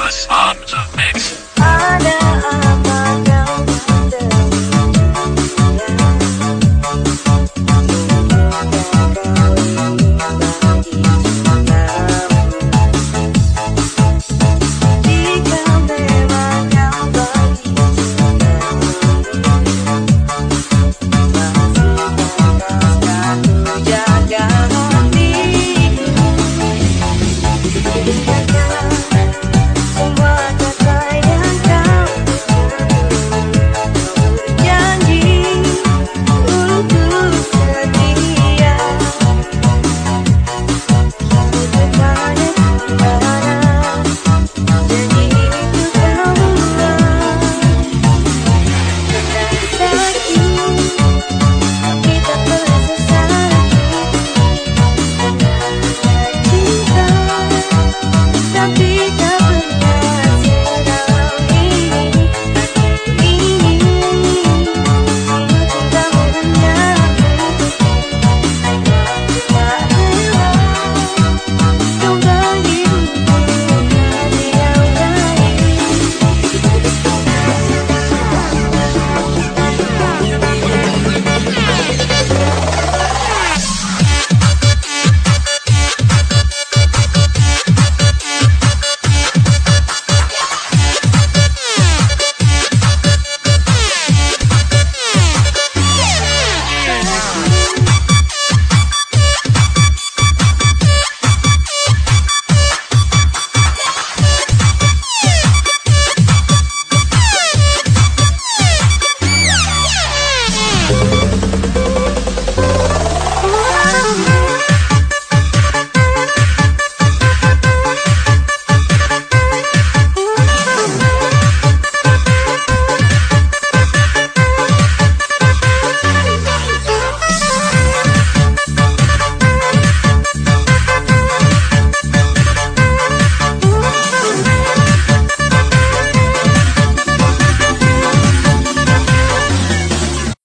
famous arms.